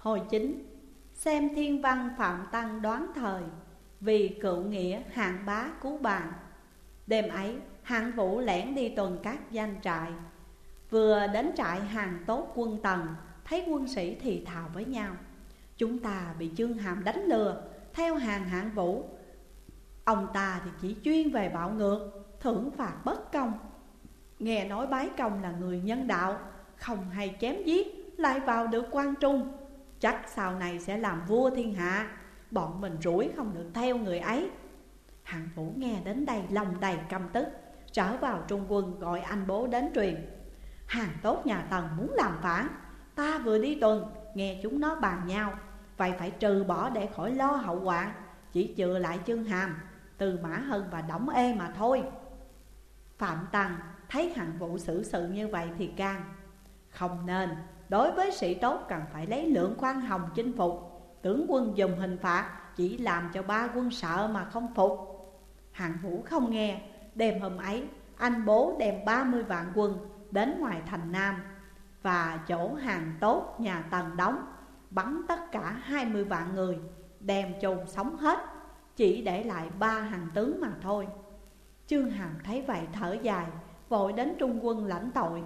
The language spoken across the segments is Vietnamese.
Hồi chính, Xem thiên văn Phạm Tăng đoán thời, Vì cựu nghĩa hạng bá cứu bạn. Đêm ấy, hạng vũ lẻn đi tuần các danh trại. Vừa đến trại hàng tốt quân tần, Thấy quân sĩ thì thào với nhau. Chúng ta bị chương hàm đánh lừa, Theo hàng hạng vũ. Ông ta thì chỉ chuyên về bạo ngược, Thưởng phạt bất công. Nghe nói bái công là người nhân đạo, Không hay chém giết, Lại vào được quan trung. Chắc sau này sẽ làm vua thiên hạ. Bọn mình rủi không được theo người ấy. Hạng vũ nghe đến đây, lòng đầy căm tức, Trở vào trung quân gọi anh bố đến truyền. Hàng tốt nhà Tần muốn làm phản. Ta vừa đi tuần, nghe chúng nó bàn nhau. Vậy phải trừ bỏ để khỏi lo hậu quả Chỉ chừa lại chương hàm, Từ Mã Hân và đóng Ê mà thôi. Phạm Tăng thấy hạng vụ xử sự như vậy thì can. Không nên. Đối với sĩ tốt cần phải lấy lượng khoan hồng chinh phục. Tướng quân dùng hình phạt, chỉ làm cho ba quân sợ mà không phục. Hạng vũ không nghe. Đêm hôm ấy, anh bố đem 30 vạn quân đến ngoài thành Nam Và chỗ hàng tốt nhà Tần đóng, Bắn tất cả 20 vạn người, Đem chôn sống hết, Chỉ để lại ba hàng tướng mà thôi. Trương Hàm thấy vậy thở dài, Vội đến trung quân lãnh tội.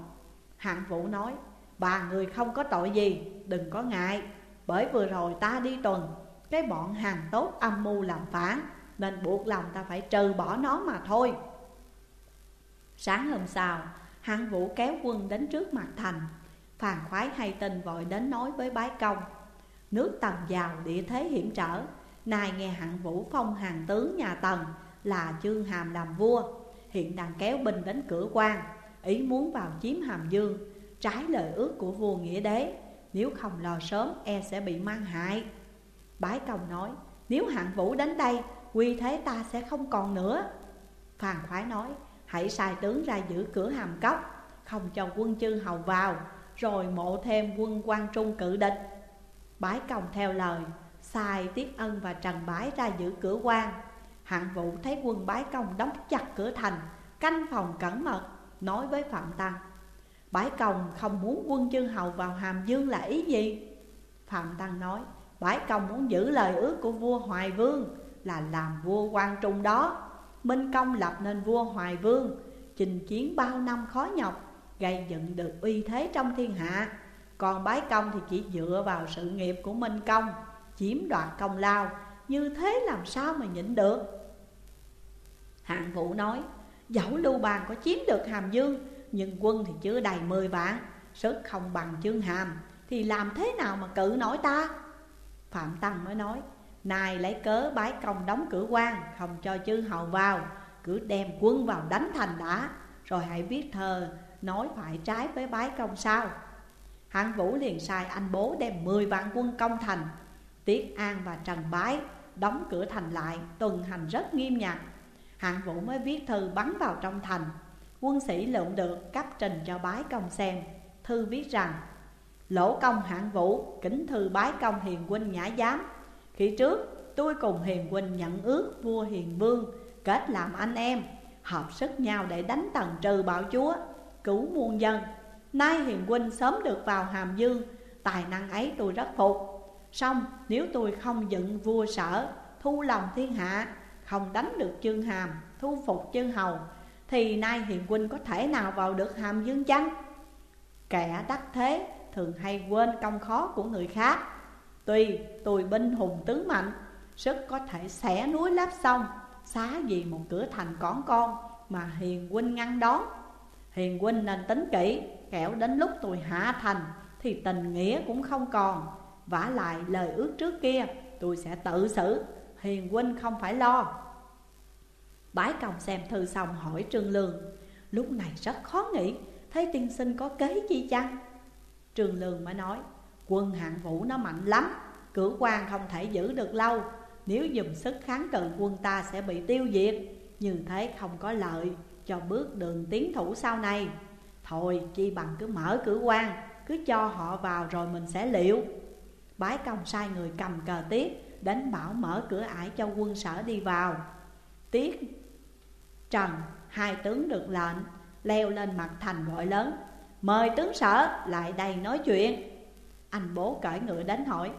Hạng vũ nói Bà người không có tội gì, Đừng có ngại. Bởi vừa rồi ta đi tuần, Cái bọn hàng tốt âm mưu làm phản, Nên buộc lòng ta phải trừ bỏ nó mà thôi. Sáng hôm sau Hạng vũ kéo quân đến trước mặt thành. Phàn khoái hay tin vội đến nói với bái công, Nước tần giàu địa thế hiểm trở. Nay nghe hạng vũ phong hàng tướng nhà tần Là chương hàm làm vua. Hiện đang kéo binh đến cửa quan, Ý muốn vào chiếm hàm dương. Trái lời ước của vua nghĩa đế. Nếu không lo sớm e sẽ bị mang hại. Bái công nói, Nếu hạng vũ đến đây, Quy thế ta sẽ không còn nữa. Phàn khoái nói, Hãy sai tướng ra giữ cửa hàm cốc, Không cho quân chư hầu vào, Rồi mộ thêm quân quan trung cự địch. Bái công theo lời, Sai Tiết Ân và Trần Bái ra giữ cửa quan. Hạng vũ thấy quân bái công đóng chặt cửa thành, Canh phòng cẩn mật, Nói với Phạm Tăng Bái công không muốn quân chư hầu vào Hàm Dương là ý gì? Phạm Tăng nói, Bái công muốn giữ lời ước của vua Hoài Vương Là làm vua quan trung đó. Minh Công lập nên vua Hoài Vương, Trình chiến bao năm khó nhọc, Gây dựng được uy thế trong thiên hạ. Còn bái công thì chỉ dựa vào sự nghiệp của Minh Công, Chiếm đoạt công lao, Như thế làm sao mà nhịn được? Hạng Vũ nói, Dẫu Lưu Bàn có chiếm được Hàm Dương nhưng quân thì chưa đầy 10 vạn, Sức không bằng chương hàm. Thì làm thế nào mà cự nổi ta? Phạm Tăng mới nói Này lấy cớ bái công đóng cửa quan, Không cho chư hầu vào, Cứ đem quân vào đánh thành đã. Rồi hãy viết thơ, Nói phải trái với bái công sao? Hạng Vũ liền sai anh bố đem 10 vạn quân công thành. Tiết An và Trần Bái đóng cửa thành lại, Tuần hành rất nghiêm nhặt. Hạng Vũ mới viết thư bắn vào trong thành. Quân sĩ lượm được cấp trình cho bái công xem. Thư viết rằng, Lỗ công hạng vũ, kính thư bái công hiền huynh nhã giám. Khi trước, tôi cùng hiền huynh nhận ước vua hiền vương, Kết làm anh em, Hợp sức nhau để đánh tần trừ bạo chúa, Cứu muôn dân. Nay hiền huynh sớm được vào hàm dương, Tài năng ấy tôi rất phục. Xong, nếu tôi không dựng vua sở, Thu lòng thiên hạ, Không đánh được chương hàm, Thu phục chương hầu thì nay hiền huynh có thể nào vào được hàm dương chăng Kẻ đắc thế thường hay quên công khó của người khác. Tuy tôi binh hùng tướng mạnh, Sức có thể xẻ núi láp sông, Xá gì một cửa thành cón con Mà hiền huynh ngăn đón. Hiền huynh nên tính kỹ, Kẻo đến lúc tôi hạ thành Thì tình nghĩa cũng không còn. Vả lại lời ước trước kia, Tôi sẽ tự xử, Hiền huynh không phải lo. Bái công xem thư xong hỏi Trương Lương. Lúc này rất khó nghĩ, Thấy tiên sinh có kế chi chăng? Trương Lương mới nói, Quân hạng vũ nó mạnh lắm, Cử quan không thể giữ được lâu. Nếu dùng sức kháng cự, quân ta sẽ bị tiêu diệt. Như thế không có lợi Cho bước đường tiến thủ sau này. Thôi, chi bằng cứ mở cử quan, Cứ cho họ vào rồi mình sẽ liệu. Bái công sai người cầm cờ tiết Đến bảo mở cửa ải cho quân sở đi vào. Tiết Trần, hai tướng được lệnh, Leo lên mặt thành gọi lớn. Mời tướng sở, lại đây nói chuyện. Anh bố cởi ngựa đến hỏi,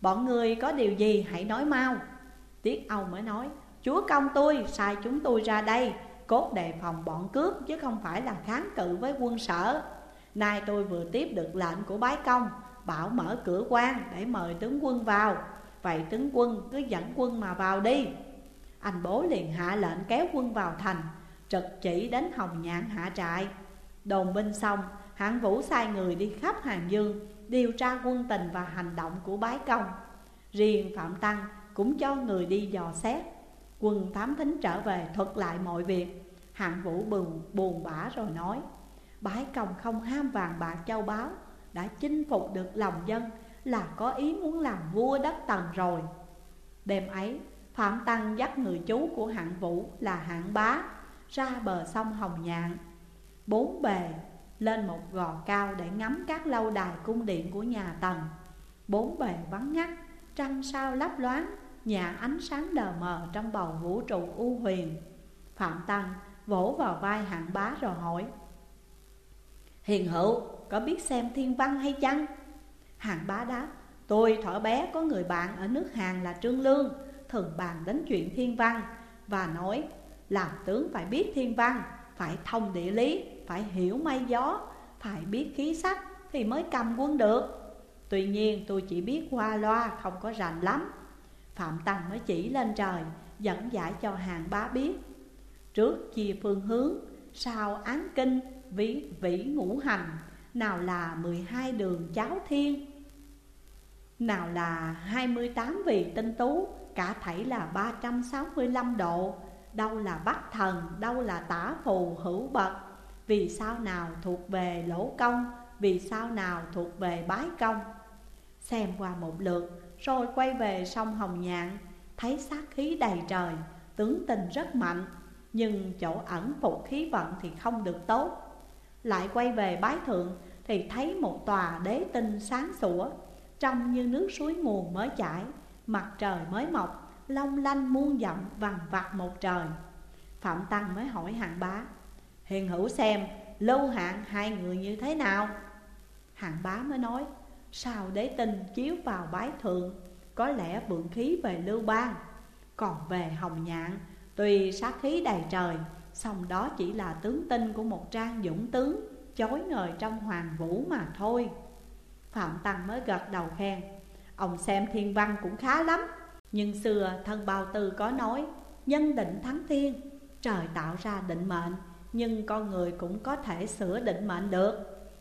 Bọn người có điều gì hãy nói mau. Tiết Âu mới nói, Chúa công tôi sai chúng tôi ra đây, Cốt đề phòng bọn cướp chứ không phải là kháng cự với quân sở. Nay tôi vừa tiếp được lệnh của bái công, Bảo mở cửa quan để mời tướng quân vào. Vậy tướng quân cứ dẫn quân mà vào đi. Anh bố liền hạ lệnh kéo quân vào thành Trực chỉ đến Hồng Nhạn hạ trại. Đồn binh xong Hạng Vũ sai người đi khắp Hàng Dương Điều tra quân tình và hành động của bái công. Riêng Phạm Tăng cũng cho người đi dò xét. Quân thám thính trở về thuật lại mọi việc. Hạng Vũ buồn, buồn bã rồi nói Bái công không ham vàng bạc châu báu Đã chinh phục được lòng dân Là có ý muốn làm vua đất tần rồi. Đêm ấy Phạm Tăng dắt người chú của hạng Vũ là hạng bá Ra bờ sông Hồng Nhạn. Bốn bề lên một gò cao để ngắm các lâu đài cung điện của nhà Tần Bốn bề vắng ngắt, trăng sao lấp loáng Nhà ánh sáng đờ mờ trong bầu vũ trụ u huyền. Phạm Tăng vỗ vào vai hạng bá rồi hỏi Hiền hữu có biết xem thiên văn hay chăng? Hạng bá đáp Tôi thở bé có người bạn ở nước Hàn là Trương Lương. Thường bàn đến chuyện thiên văn Và nói làm tướng phải biết thiên văn Phải thông địa lý Phải hiểu mây gió Phải biết khí sắc Thì mới cầm quân được. Tuy nhiên tôi chỉ biết qua loa Không có rành lắm. Phạm Tăng mới chỉ lên trời Dẫn giải cho hàng bá biết. Trước chia phương hướng Sau án kinh vĩ, vĩ ngũ hành Nào là 12 đường cháo thiên Nào là 28 vị tinh tú Cả thảy là 365 độ. Đâu là bắc thần, đâu là tả phù hữu bậc. Vì sao nào thuộc về lỗ công Vì sao nào thuộc về bái công? Xem qua một lượt Rồi quay về sông Hồng Nhạn. Thấy sát khí đầy trời Tướng tình rất mạnh Nhưng chỗ ẩn phục khí vận thì không được tốt. Lại quay về bái thượng Thì thấy một tòa đế tinh sáng sủa Trông như nước suối nguồn mới chảy. Mặt trời mới mọc, Long lanh muôn dặm, vằn vặt một trời. Phạm Tăng mới hỏi hạng bá, Hiền hữu xem Lưu hạng hai người như thế nào? Hạng bá mới nói, Sao đế tinh chiếu vào bái thượng, Có lẽ vượng khí về lưu bang. Còn về hồng nhạn, Tuy sát khí đầy trời, song đó chỉ là tướng tinh của một trang dũng tướng Chối ngời trong hoàng vũ mà thôi. Phạm Tăng mới gật đầu khen Ông xem thiên văn cũng khá lắm. Nhưng xưa, thân bào tư có nói, Nhân định thắng thiên, Trời tạo ra định mệnh, Nhưng con người cũng có thể sửa định mệnh được.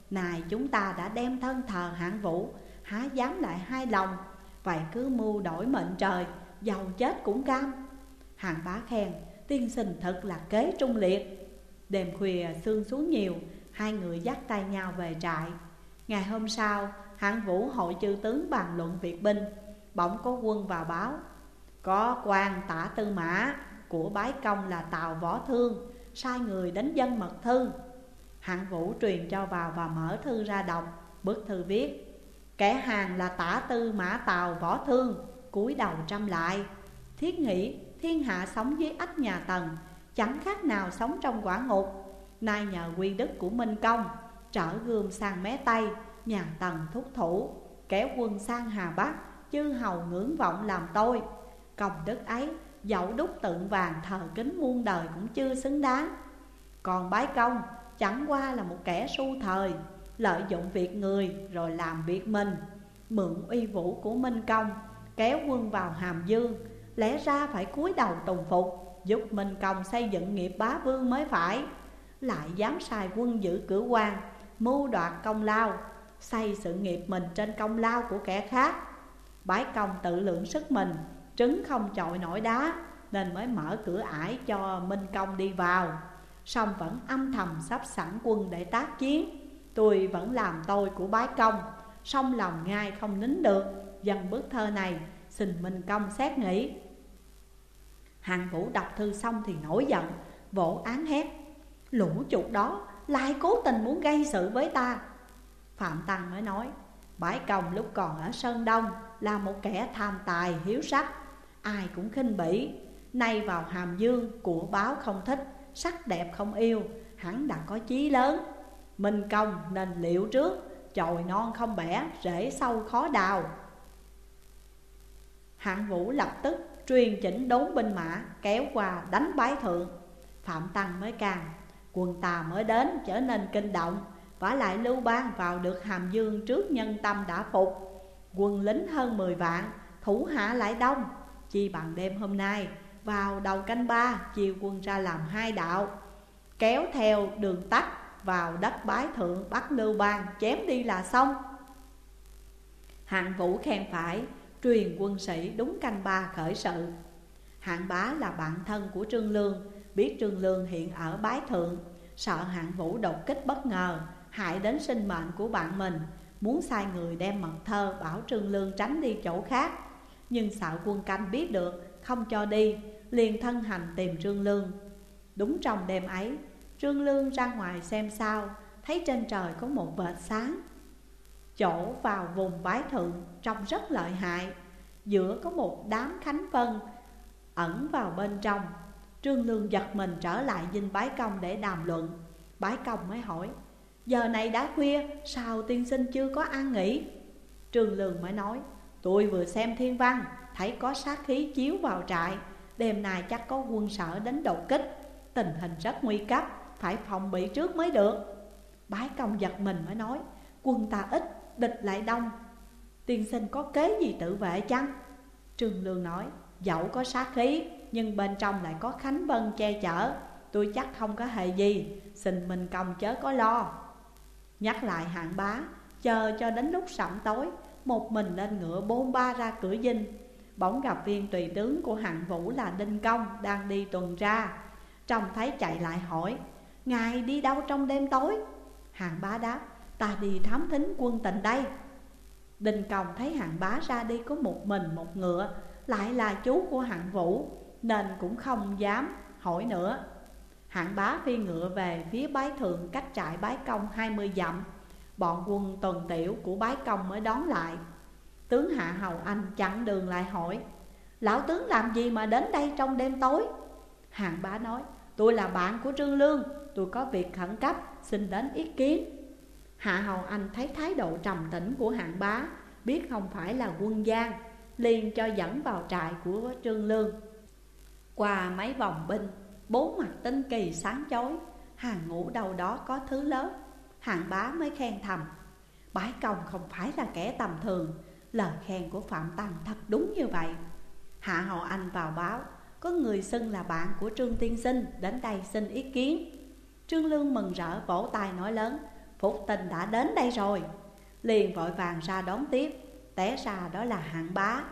Này, chúng ta đã đem thân thờ hạng vũ, Há dám lại hai lòng, Vậy cứ mưu đổi mệnh trời, Giàu chết cũng cam. Hàng bá khen, Tiên sinh thật là kế trung liệt. Đêm khuya sương xuống nhiều, Hai người dắt tay nhau về trại. Ngày hôm sau Hạng vũ hội chư tướng bàn luận việc binh. Bỗng có quân vào báo. Có quan tả tư mã của bái công là Tào Võ Thương, Sai người đến dân mật thư. Hạng vũ truyền cho vào và mở thư ra đọc, Bức thư viết, Kẻ hàng là tả tư mã Tào Võ Thương, cúi đầu trăm lại. Thiết nghĩ thiên hạ sống dưới ách nhà Tần, Chẳng khác nào sống trong quả ngục. Nay nhờ quy đức của Minh Công, Trở gươm sang mé tay Nhà Tần thúc thủ, Kéo quân sang Hà Bắc, Chư hầu ngưỡng vọng làm tôi. Công đức ấy, Dẫu đúc tượng vàng thờ kính muôn đời cũng chưa xứng đáng. Còn bái công, chẳng qua là một kẻ su thời, Lợi dụng việc người rồi làm việc mình. Mượn uy vũ của Minh Công, Kéo quân vào Hàm Dương, Lẽ ra phải cúi đầu tùng phục, Giúp Minh Công xây dựng nghiệp bá vương mới phải. Lại dám sai quân giữ cửa quan Mưu đoạt công lao Xây sự nghiệp mình trên công lao của kẻ khác. Bái công tự lượng sức mình, Trứng không chọi nổi đá, Nên mới mở cửa ải cho Minh Công đi vào. Song vẫn âm thầm sắp sẵn quân để tác chiến. Tôi vẫn làm tôi của bái công Xong lòng ngai không nín được. Dần bức thơ này, Xin Minh Công xét nghĩ. Hàng vũ đọc thư xong thì nổi giận, Vỗ án hét. Lũ chuột đó, lại cố tình muốn gây sự với ta. Phạm Tăng mới nói Bái công lúc còn ở Sơn Đông Là một kẻ tham tài hiếu sắc Ai cũng khinh bỉ. Nay vào hàm dương của báo không thích Sắc đẹp không yêu Hắn đã có chí lớn. Minh công nên liệu trước Chồi non không bẻ, rễ sâu khó đào. Hạng vũ lập tức truyền chỉnh đốn binh mã Kéo qua đánh bái thượng. Phạm Tăng mới càng Quân tà mới đến trở nên kinh động vả lại Lưu Bang vào được Hàm Dương trước nhân tâm đã phục. Quân lính hơn 10 vạn, thủ hạ lại đông. Chi bằng đêm hôm nay, vào đầu canh ba chia quân ra làm hai đạo. Kéo theo đường tắt vào đất bái thượng bắt Lưu Bang chém đi là xong. Hạng vũ khen phải, truyền quân sĩ đúng canh ba khởi sự. Hạng bá là bạn thân của Trương Lương Biết Trương Lương hiện ở bái thượng. Sợ hạng vũ đột kích bất ngờ hại đến sinh mệnh của bạn mình, Muốn sai người đem mật thơ, bảo Trương Lương tránh đi chỗ khác. Nhưng xạo quân canh biết được, không cho đi, liền thân hành tìm Trương Lương. Đúng trong đêm ấy, Trương Lương ra ngoài xem sao, Thấy trên trời có một vệt sáng. Chỗ vào vùng bái thượng trông rất lợi hại, Giữa có một đám khánh vân ẩn vào bên trong. Trương Lương giật mình trở lại dinh bái công để đàm luận. Bái công mới hỏi Giờ này đã khuya, sao tiên sinh chưa có ăn nghỉ? Trường Lương mới nói, tôi vừa xem thiên văn, thấy có sát khí chiếu vào trại. Đêm nay chắc có quân sở đến đột kích. Tình hình rất nguy cấp, phải phòng bị trước mới được. Bái công giật mình mới nói, quân ta ít, địch lại đông. Tiên sinh có kế gì tự vệ chăng? Trương Lương nói, dẫu có sát khí, nhưng bên trong lại có Khánh Vân che chở. Tôi chắc không có hề gì, xin mình công chớ có lo. Nhắc lại hạng bá, Chờ cho đến lúc sẩm tối, Một mình lên ngựa bôn ba ra cửa dinh. Bỗng gặp viên tùy tướng của hạng vũ là Đinh Công Đang đi tuần ra Trông thấy chạy lại hỏi, Ngài đi đâu trong đêm tối? Hạng bá đáp, Ta đi thám thính quân tình đây. Đinh Công thấy hạng bá ra đi có một mình một ngựa, Lại là chú của hạng vũ, Nên cũng không dám hỏi nữa. Hạng bá phi ngựa về phía bái thượng cách trại bái công 20 dặm. Bọn quân tuần tiểu của bái công mới đón lại. Tướng Hạ Hầu Anh chặn đường lại hỏi, Lão tướng làm gì mà đến đây trong đêm tối? Hạng bá nói, Tôi là bạn của Trương Lương, Tôi có việc khẩn cấp, xin đến ý kiến. Hạ Hầu Anh thấy thái độ trầm tĩnh của hạng bá, Biết không phải là quân gian, liền cho dẫn vào trại của Trương Lương. Qua mấy vòng binh Bốn mặt tinh kỳ sáng chói, Hàng ngũ đầu đó có thứ lớn, Hàng bá mới khen thầm. Bái công không phải là kẻ tầm thường, Lời khen của Phạm Tăng thật đúng như vậy. Hạ Hậu Anh vào báo, Có người xưng là bạn của Trương Tiên Sinh Đến đây xin ý kiến. Trương Lương mừng rỡ, vỗ tay nói lớn Phục tình đã đến đây rồi. Liền vội vàng ra đón tiếp, Té ra đó là hạng bá.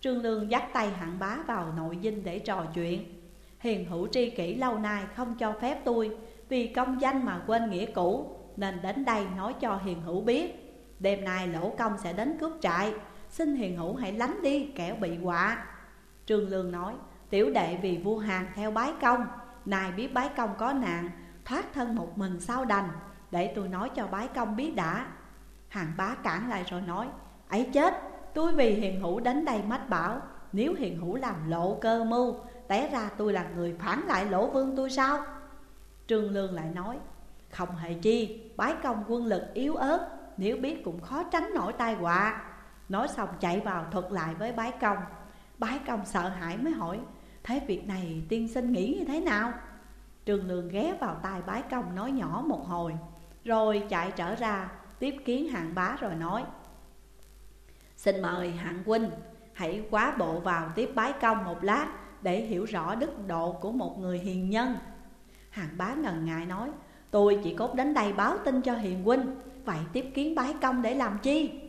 Trương Lương dắt tay hạng bá vào nội dinh để trò chuyện. Hiền hữu tri kỷ lâu nay không cho phép tôi, Vì công danh mà quên nghĩa cũ, Nên đến đây nói cho hiền hữu biết. Đêm nay lỗ công sẽ đến cướp trại, Xin hiền hữu hãy lánh đi kẻo bị họa. Trương Lương nói, Tiểu đệ vì vua hàng theo bái công, nay biết bái công có nạn, Thoát thân một mình sao đành? Để tôi nói cho bái công biết đã. Hàng bá cản lại rồi nói, ấy chết, tôi vì hiền hữu đến đây mách bảo, Nếu hiền hữu làm lộ cơ mưu Té ra, tôi là người phản lại lỗ vương tôi sao? Trương Lương lại nói, Không hề chi, Bái công quân lực yếu ớt, Nếu biết cũng khó tránh nổi tai họa. Nói xong chạy vào thuật lại với bái công. Bái công sợ hãi mới hỏi, Thế việc này tiên sinh nghĩ như thế nào? Trương Lương ghé vào tai bái công nói nhỏ một hồi, Rồi chạy trở ra, tiếp kiến hạng bá rồi nói, Xin mời hạng huynh, Hãy quá bộ vào tiếp bái công một lát để hiểu rõ đức độ của một người hiền nhân. Hàng bá ngần ngại nói, Tôi chỉ cốt đến đây báo tin cho hiền huynh Vậy tiếp kiến bái công để làm chi?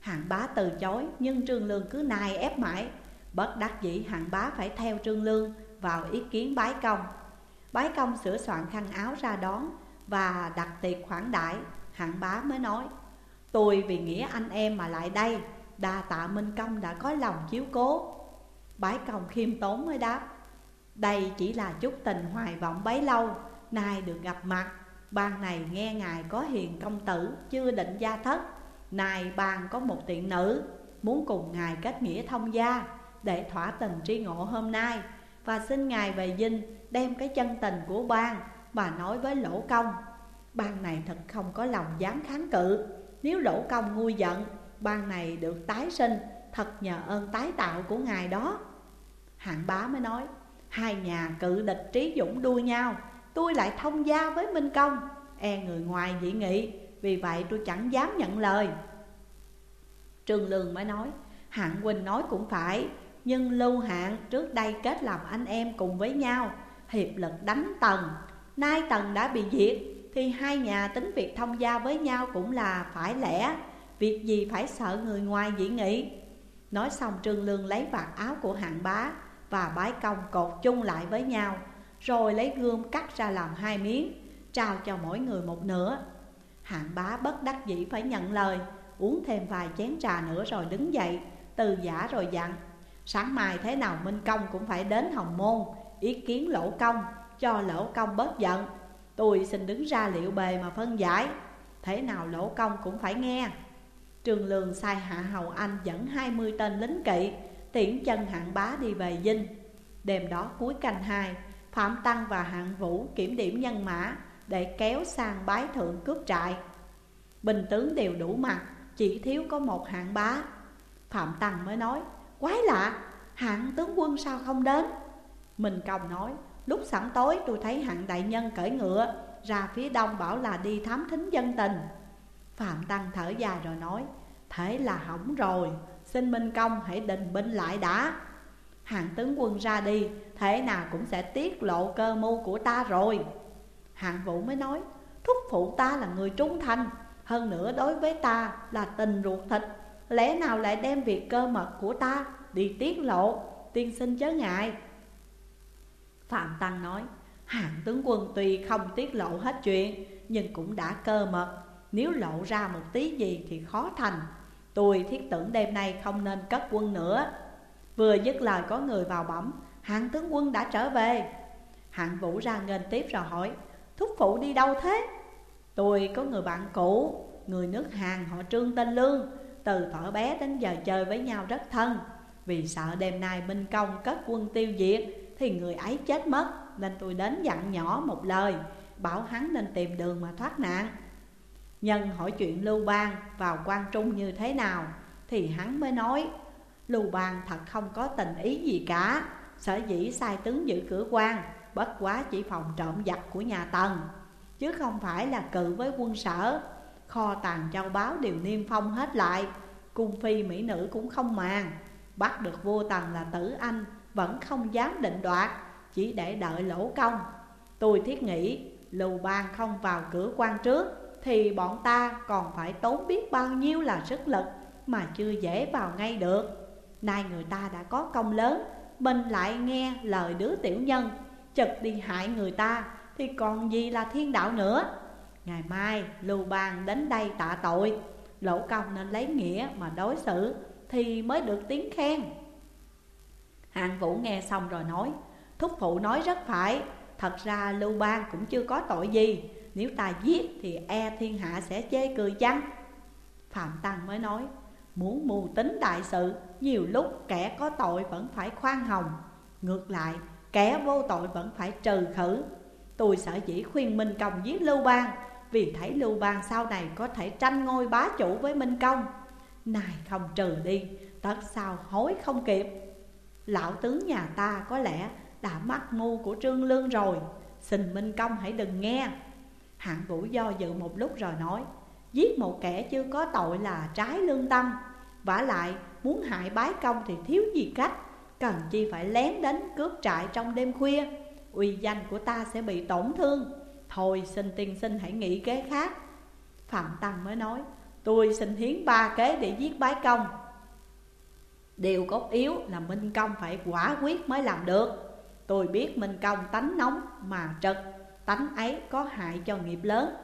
Hàng bá từ chối, nhưng Trương Lương cứ nài ép mãi. Bất đắc dĩ, hàng bá phải theo Trương Lương vào ý kiến bái công. Bái công sửa soạn khăn áo ra đón Và đặt tiệc khoản đại Hạng bá mới nói, Tôi vì nghĩa anh em mà lại đây, Đa tạ Minh Công đã có lòng chiếu cố. Bái công khiêm tốn mới đáp, Đây chỉ là chút tình hoài vọng bấy lâu, Nay được gặp mặt. Ban này nghe ngài có hiền công tử, Chưa định gia thất. Nay ban có một tiện nữ, Muốn cùng ngài kết nghĩa thông gia, Để thỏa tình tri ngộ hôm nay. Và xin ngài về dinh, Đem cái chân tình của ban Mà nói với lỗ công. Ban này thật không có lòng dám kháng cự. Nếu lỗ công ngu giận, Ban này được tái sinh, Thật nhờ ơn tái tạo của ngài đó. Hạng bá mới nói, Hai nhà cự địch trí dũng đua nhau, Tôi lại thông gia với Minh Công E người ngoài dị nghị, Vì vậy tôi chẳng dám nhận lời. Trương Lương mới nói, Hạng Quỳnh nói cũng phải, Nhưng Lưu Hạng trước đây kết làm anh em cùng với nhau, Hiệp lực đánh Tần. Nay Tần đã bị diệt, Thì hai nhà tính việc thông gia với nhau cũng là phải lẽ, Việc gì phải sợ người ngoài dị nghị? Nói xong Trương Lương lấy vạt áo của hạng bá và bái công cột chung lại với nhau, Rồi lấy gươm cắt ra làm hai miếng, Trao cho mỗi người một nửa. Hạng bá bất đắc dĩ phải nhận lời, Uống thêm vài chén trà nữa rồi đứng dậy, Từ giả rồi dặn, Sáng mai thế nào Minh Công cũng phải đến Hồng Môn, Ý kiến lỗ công, Cho lỗ công bớt giận. Tôi xin đứng ra liệu bề mà phân giải, Thế nào lỗ công cũng phải nghe. Trường lường sai Hạ Hầu Anh dẫn 20 tên lính kỵ Tiễn chân hạng bá đi về dinh. Đêm đó cuối canh hai, Phạm Tăng và hạng vũ kiểm điểm nhân mã Để kéo sang bái thượng cướp trại. Bình tướng đều đủ mặt, Chỉ thiếu có một hạng bá. Phạm Tăng mới nói, Quái lạ, hạng tướng quân sao không đến? Mình Công nói, Lúc sẵn tối tôi thấy hạng đại nhân cởi ngựa, Ra phía đông bảo là đi thám thính dân tình. Phạm Tăng thở dài rồi nói, Thế là hỏng rồi Xin Minh Công hãy đình binh lại đã. Hàng tướng quân ra đi, Thế nào cũng sẽ tiết lộ cơ mưu của ta rồi. Hạng vũ mới nói, Thúc phụ ta là người trung thành, Hơn nữa đối với ta là tình ruột thịt. Lẽ nào lại đem việc cơ mật của ta đi tiết lộ? Tiên sinh chớ ngại. Phạm Tăng nói Hạng tướng quân tuy không tiết lộ hết chuyện, Nhưng cũng đã cơ mật. Nếu lộ ra một tí gì thì khó thành. Tôi thiết tưởng đêm nay không nên cất quân nữa. Vừa dứt lời có người vào bẩm, Hạng tướng quân đã trở về. Hạng vũ ra nghênh tiếp rồi hỏi, Thúc phụ đi đâu thế? Tôi có người bạn cũ, Người nước Hàn, họ Trương tên Lương. Từ thỏ bé đến giờ chơi với nhau rất thân. Vì sợ đêm nay Minh Công cất quân tiêu diệt, Thì người ấy chết mất, Nên tôi đến dặn nhỏ một lời, Bảo hắn nên tìm đường mà thoát nạn. Nhân hỏi chuyện Lưu Bang vào quan trung như thế nào, Thì hắn mới nói, Lưu Bang thật không có tình ý gì cả, Sở dĩ sai tướng giữ cửa quan, Bất quá chỉ phòng trộm giặc của nhà Tần, Chứ không phải là cự với quân sở. Kho tàng châu báu đều niêm phong hết lại, Cung phi mỹ nữ cũng không màng, Bắt được vua Tần là tử anh, Vẫn không dám định đoạt, Chỉ để đợi lỗ công. Tôi thiết nghĩ Lưu Bang không vào cửa quan trước thì bọn ta còn phải tốn biết bao nhiêu là sức lực Mà chưa dễ vào ngay được. Nay người ta đã có công lớn, Mình lại nghe lời đứa tiểu nhân Chật đi hại người ta Thì còn gì là thiên đạo nữa. Ngày mai, Lưu Bang đến đây tạ tội, Lỗ công nên lấy nghĩa mà đối xử Thì mới được tiếng khen. Hạng Vũ nghe xong rồi nói, Thúc phụ nói rất phải, Thật ra Lưu Bang cũng chưa có tội gì nếu ta giết thì e thiên hạ sẽ chê cười chăng? Phạm Tăng mới nói, Muốn mù tính đại sự, Nhiều lúc kẻ có tội vẫn phải khoan hồng, Ngược lại, kẻ vô tội vẫn phải trừ khử. Tôi sợ dĩ khuyên Minh Công giết Lưu Bang, Vì thấy Lưu Bang sau này có thể tranh ngôi bá chủ với Minh Công. Này không trừ đi, Tất sao hối không kịp. Lão tướng nhà ta có lẽ đã mắc ngu của Trương Lương rồi, Xin Minh Công hãy đừng nghe. Hạng vũ do dự một lúc rồi nói, Giết một kẻ chưa có tội là trái lương tâm. Vả lại, muốn hại bái công thì thiếu gì cách, Cần chi phải lén đến cướp trại trong đêm khuya. Uy danh của ta sẽ bị tổn thương. Thôi xin tiên sinh hãy nghĩ kế khác. Phạm Tăng mới nói, Tôi xin hiến ba kế để giết bái công. Điều cốt yếu là Minh Công phải quả quyết mới làm được. Tôi biết Minh Công tánh nóng mà trực Tánh ấy có hại cho nghiệp lớn.